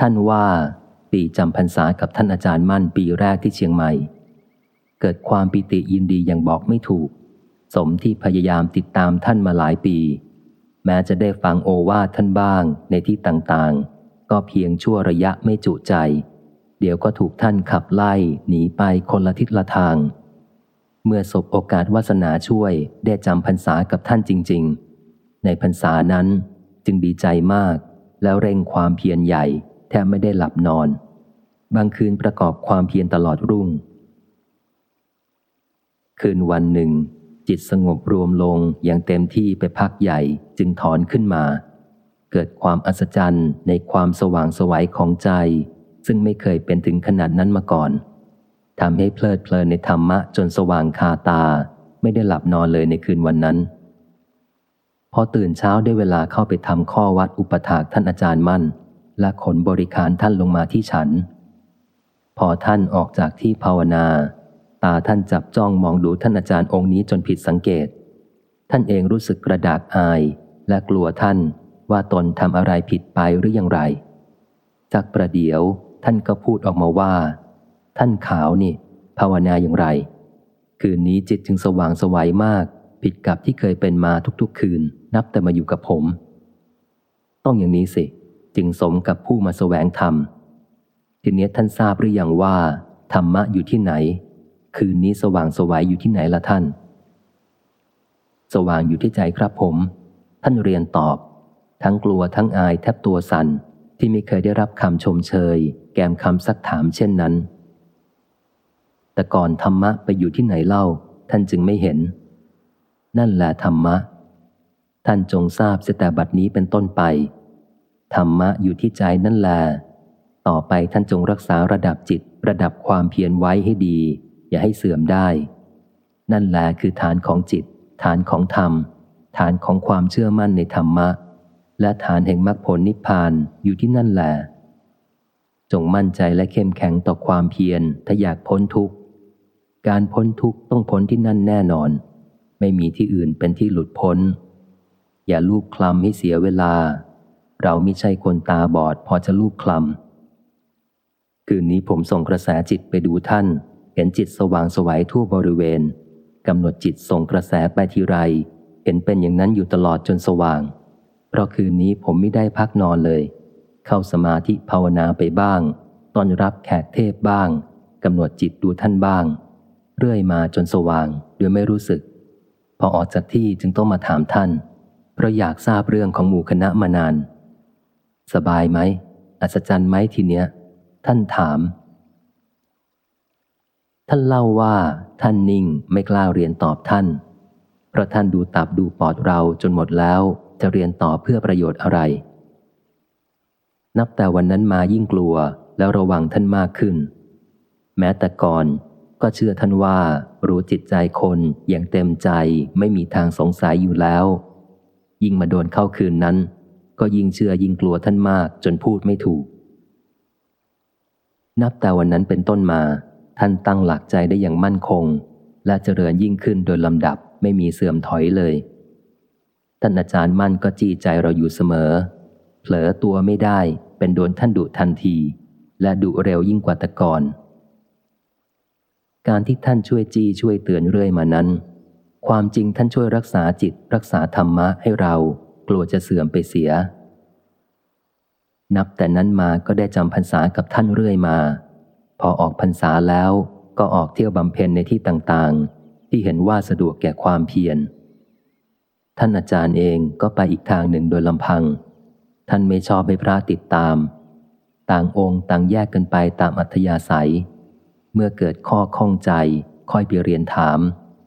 ท่านว่าปีจำพรรษากับท่านอาจารย์มั่นปีแรกที่เชียงใหม่ เกิดความปิติยินดีอย่างบอกไม่ถูก สมที่พยายามติดตามท่านมาหลายปี แม้จะได้ฟังโอวาทท่านบ้างในที่ต่างๆ ก็เพียงชั่วระยะไม่จุใจ เดี๋ยวก็ถูกท่านขับไล่หนีไปคนละทิศละทาง เมื่อสบโอกาสวาสนาช่วยได้จำพรรษากับท่านจริง ๆ ในพรรษานั้นจึงดีใจมากแล้วเร่งความเพียรใหญ่ บไม่ได้หลับนอน บางคืนประกอบความเพียรตลอดรุ่ง คืนวันหนึ่ง จิตสงบรวมลงอย่างเต็มที่ไปพักใหญ่จึงถอนขึ้นมา เกิดความอัศจรรย์ในความสว่างสวัยของใจ ซึ่งไม่เคยเป็นถึงขนาดนั้นมาก่อนทำให้เพลิดเพลินในธรรมะจนสว่างคาตา ไม่ได้หลับนอนเลยในคืนวันนั้น พอตื่นเช้าได้เวลาเข้าไปทำข้อวัดอุปถากท่านอาจารย์มั่น และขนบริการท่านลงมาที่ฉัน พอท่านออกจากที่ภาวนา ตาท่านจับจ้องมองดูท่านอาจารย์องค์นี้จนผิดสังเกต ท่านเองรู้สึกกระดากอาย และกลัวท่านว่าตนทำอะไรผิดไปหรืออย่างไร จากประเดี๋ยวท่านก็พูดออกมาว่า ท่านขาวนี่ ภาวนาอย่างไร คืนนี้จิตจึงสว่างสวัยมาก ผิดกับที่เคยเป็นมาทุกๆ คืน นับแต่มาอยู่กับผม ต้องอย่างนี้สิ จึงสมกับผู้มาแสวงธรรม ทีนี้ท่านทราบหรือยังว่า ธรรมะอยู่ที่ไหน คืนนี้สว่างสวัยอยู่ที่ไหนละท่าน สว่างอยู่ที่ใจครับผม ท่านเรียนตอบ ทั้งกลัวทั้งอายแทบตัวสัน่นที่ไม่เคยได้รับคำชมเชย แกมคำสักถามเช่นนั้น แต่ก่อนธรรมะไปอยู่ที่ไหนเล่า ท่านจึงไม่เห็น นั่นแหละธรรมะ ท่านจงทราบเสแต่บัดนี้เป็นต้นไป ธรรมะอยู่ที่ใจนั่นแหละต่อไปท่านจงรักษาระดับจิต ระดับความเพียรไว้ให้ดี อย่าให้เสื่อมได้ นั่นแหละคือฐานของจิต ฐานของธรรม ฐานของความเชื่อมั่นในธรรมะ และฐานแห่งมรรคผลนิพพานอยู่ที่นั่นแหละจงมั่นใจและเข้มแข็งต่อความเพียรถ้าอยากพ้นทุกข์ การพ้นทุกข์ต้องพ้นที่นั่นแน่นอน ไม่มีที่อื่นเป็นที่หลุดพ้น อย่าลูบคลำให้เสียเวลา เราไม่ใช่คนตาบอดพอจะลูกคลำคืนนี้ผมส่งกระแสจิตไปดูท่าน เห็นจิตสว่างสวัยทั่วบริเวณกำหนดจิตส่งกระแสไปทีไร เห็นเป็นอย่างนั้นอยู่ตลอดจนสว่าง เพราะคืนนี้ผมไม่ได้พักนอนเลย เข้าสมาธิภาวนาไปบ้างต้อนรับแขกเทพบ้างกำหนดจิตดูท่านบ้าง เรื่อยมาจนสว่างโดยไม่รู้สึก พอออกจากที่จึงต้องมาถามท่าน เพราะอยากทราบเรื่องของหมู่คณะมานาน สบายไหม อัศจรรย์ไหมทีเนี้ย ท่านถาม ท่านเล่าว่าท่านนิ่งไม่กล้าเรียนตอบท่าน เพราะท่านดูตับดูปอดเราจนหมดแล้วจะเรียนต่อเพื่อประโยชน์อะไร นับแต่วันนั้นมายิ่งกลัวแล้วระวังท่านมากขึ้น แม้แต่ก่อนก็เชื่อท่านว่ารู้จิตใจคนอย่างเต็มใจไม่มีทางสงสัยอยู่แล้ว ยิ่งมาโดนเข้าคืนนั้น ก็ยิ่งเชื่อยิ่งกลัวท่านมากจนพูดไม่ถูก นับแต่วันนั้นเป็นต้นมา ท่านตั้งหลักใจได้อย่างมั่นคง และเจริญยิ่งขึ้นโดยลำดับไม่มีเสื่อมถอยเลย ท่านอาจารย์มั่นก็จี้ใจเราอยู่เสมอ เผลอตัวไม่ได้เป็นโดนท่านดุทันที และดุเร็วยิ่งกว่าแต่ก่อน การที่ท่านช่วยจี้ช่วยเตือนเรื่อยมานั้น ความจริงท่านช่วยรักษาจิตรักษาธรรมะให้เรา กลัวจะเสื่อมไปเสีย นับแต่นั้นมาก็ได้จำพรรษากับท่านเรื่อยมา พอออกพรรษาแล้วก็ออกเที่ยวบำเพ็ญในที่ต่างๆ ที่เห็นว่าสะดวกแก่ความเพียร ท่านอาจารย์เองก็ไปอีกทางหนึ่งโดยลำพัง ท่านไม่ชอบให้พระติดตาม ต่างองค์ต่างแยกกันไปตามอัธยาศัย เมื่อเกิดข้อข้องใจค่อยไปเรียนถาม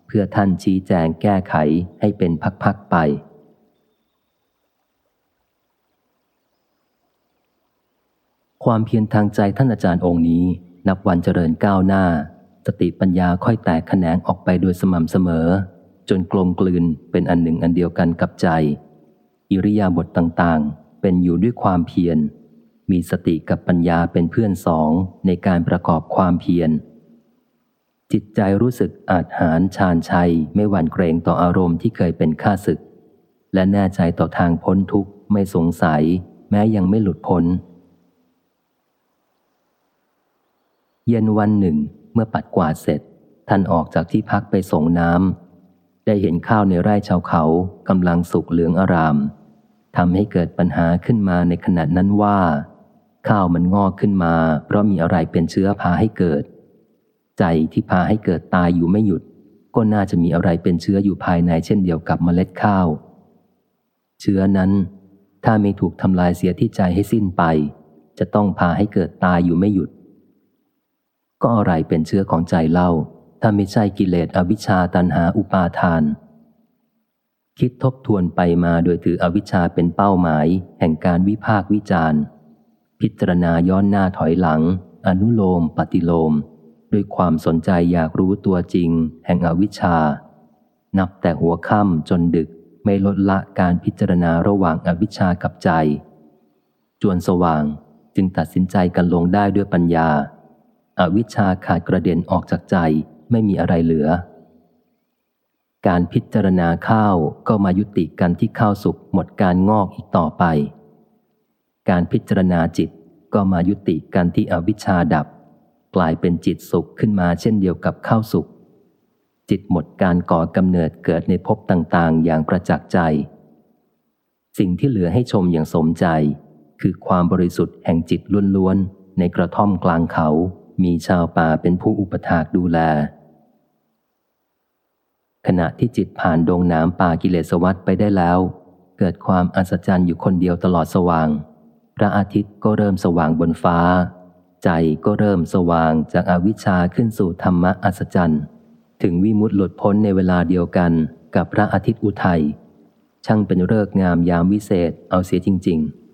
เพื่อท่านชี้แจงแก้ไขให้เป็นพักๆไป ความเพียรทางใจท่านอาจารย์องค์นี้ นับวันเจริญก้าวหน้า สติปัญญาค่อยแตกแขนงออกไปโดยสม่ำเสมอ จนกลมกลืนเป็นอันหนึ่งอันเดียวกันกับใจ อิริยาบถต่างๆ เป็นอยู่ด้วยความเพียร มีสติกับปัญญาเป็นเพื่อนสองในการประกอบความเพียร จิตใจรู้สึกอาจหารชาญชัยไม่หวั่นเกรงต่ออารมณ์ที่เคยเป็นข้าศึก และแน่ใจต่อทางพ้นทุกข์ไม่สงสัย แม้ยังไม่หลุดพ้น เย็นวันหนึ่ง เมื่อปัดกวาดเสร็จ ท่านออกจากที่พักไปส่งน้ำได้เห็นข้าวในไร่ชาวเขากำลังสุกเหลืองอารามทำให้เกิดปัญหาขึ้นมาในขณะนั้นว่า ข้าวมันงอกขึ้นมา เพราะมีอะไรเป็นเชื้อพาให้เกิด ใจที่พาให้เกิดตายอยู่ไม่หยุด ก็น่าจะมีอะไรเป็นเชื้ออยู่ภายในเช่นเดียวกับเมล็ดข้าว เชื้อนั้น ถ้าไม่ถูกทำลายเสียที่ใจให้สิ้นไป จะต้องพาให้เกิดตายอยู่ไม่หยุด ก็อะไรเป็นเชื้อของใจเล่า ถ้าไม่ใช่กิเลสอวิชชาตันหาอุปาทาน คิดทบทวนไปมาโดยถืออวิชชาเป็นเป้าหมาย แห่งการวิพากษ์วิจารณ์ พิจารณาย้อนหน้าถอยหลัง อนุโลม ปฏิโลม ด้วยความสนใจอยากรู้ตัวจริง แห่งอวิชชา นับแต่หัวค่ำจนดึกไม่ลดละการพิจารณาระหว่างอวิชชากับใจ จวนสว่างจึงตัดสินใจกันลงได้ด้วยปัญญา อาวิชชาขาดกระเด็นออกจากใจไม่มีอะไรเหลือ การพิจารณาข้าวก็มายุติกันที่ข้าวสุกหมดการงอกอีกต่อไป การพิจารณาจิตก็มายุติกันที่อวิชชาดับ กลายเป็นจิตสุขขึ้นมาเช่นเดียวกับข้าวสุกจิตหมดการก่อกำเนิดเกิดในภพต่างๆ อย่างประจักษ์ใจ สิ่งที่เหลือให้ชมอย่างสมใจ คือความบริสุทธิ์แห่งจิตล้วนๆในกระท่อมกลางเขา มีชาวป่าเป็นผู้อุปถากดูแล ขณะที่จิตผ่านดงน้ำป่ากิเลสวัฏไปได้แล้ว เกิดความอัศจรรย์อยู่คนเดียวตลอดสว่าง พระอาทิตย์ก็เริ่มสว่างบนฟ้า ใจก็เริ่มสว่างจากอาวิชชาขึ้นสู่ธรรมะอัศจรรย์ ถึงวิมุตติหลุดพ้นในเวลาเดียวกันกับพระอาทิตย์อุทัยช่างเป็นเลิกงามยามวิเศษเอาเสียจริง ๆ